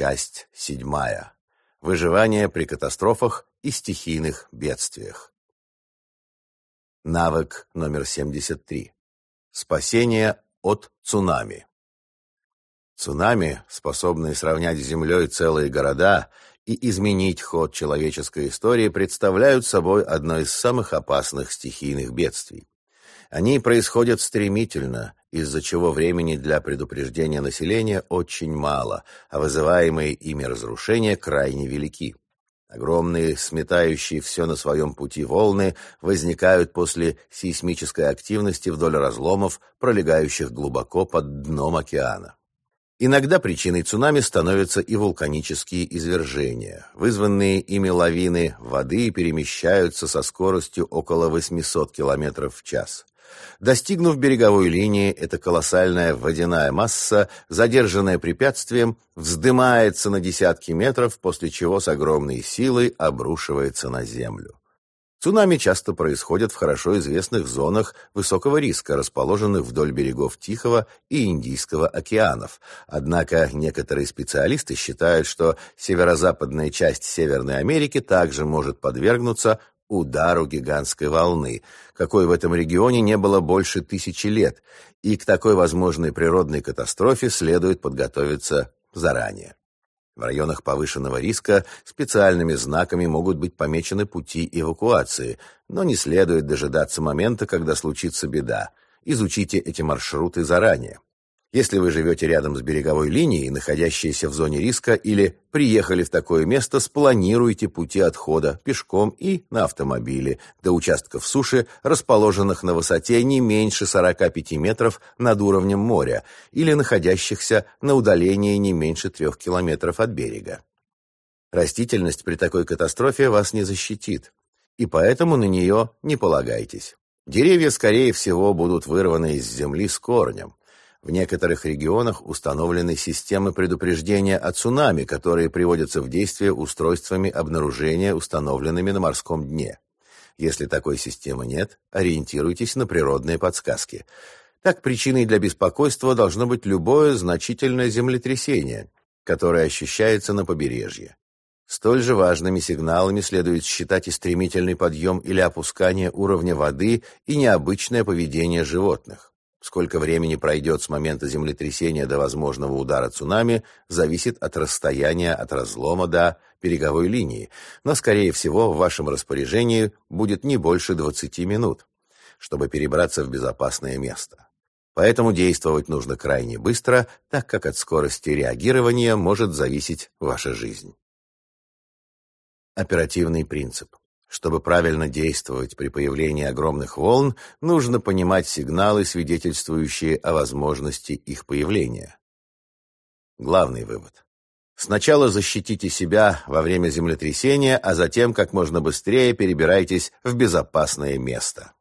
Часть седьмая. Выживание при катастрофах и стихийных бедствиях. Навык номер 73. Спасение от цунами. Цунами, способные сравнять с землей целые города и изменить ход человеческой истории, представляют собой одно из самых опасных стихийных бедствий. Они происходят стремительно, из-за чего времени для предупреждения населения очень мало, а вызываемые ими разрушения крайне велики. Огромные, сметающие все на своем пути волны возникают после сейсмической активности вдоль разломов, пролегающих глубоко под дном океана. Иногда причиной цунами становятся и вулканические извержения. Вызванные ими лавины воды перемещаются со скоростью около 800 км в час. Достигнув береговой линии, эта колоссальная водяная масса, задержанная препятствием, вздымается на десятки метров, после чего с огромной силой обрушивается на землю. Цунами часто происходят в хорошо известных зонах высокого риска, расположенных вдоль берегов Тихого и Индийского океанов. Однако некоторые специалисты считают, что северо-западная часть Северной Америки также может подвергнуться удару гигантской волны, какой в этом регионе не было больше тысячи лет, и к такой возможной природной катастрофе следует подготовиться заранее. В районах повышенного риска специальными знаками могут быть помечены пути эвакуации, но не следует дожидаться момента, когда случится беда. Изучите эти маршруты заранее. Если вы живете рядом с береговой линией, находящейся в зоне риска, или приехали в такое место, спланируйте пути отхода пешком и на автомобиле до участков суши, расположенных на высоте не меньше 45 метров над уровнем моря или находящихся на удалении не меньше 3 километров от берега. Растительность при такой катастрофе вас не защитит, и поэтому на нее не полагайтесь. Деревья, скорее всего, будут вырваны из земли с корнем. В некоторых регионах установлены системы предупреждения о цунами, которые приводятся в действие устройствами обнаружения, установленными на морском дне. Если такой системы нет, ориентируйтесь на природные подсказки. Так причиной для беспокойства должно быть любое значительное землетрясение, которое ощущается на побережье. Столь же важными сигналами следует считать и стремительный подъем или опускание уровня воды и необычное поведение животных. Сколько времени пройдет с момента землетрясения до возможного удара цунами, зависит от расстояния от разлома до береговой линии, но, скорее всего, в вашем распоряжении будет не больше 20 минут, чтобы перебраться в безопасное место. Поэтому действовать нужно крайне быстро, так как от скорости реагирования может зависеть ваша жизнь. Оперативный принцип. Чтобы правильно действовать при появлении огромных волн, нужно понимать сигналы, свидетельствующие о возможности их появления. Главный вывод. Сначала защитите себя во время землетрясения, а затем как можно быстрее перебирайтесь в безопасное место.